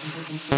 Thank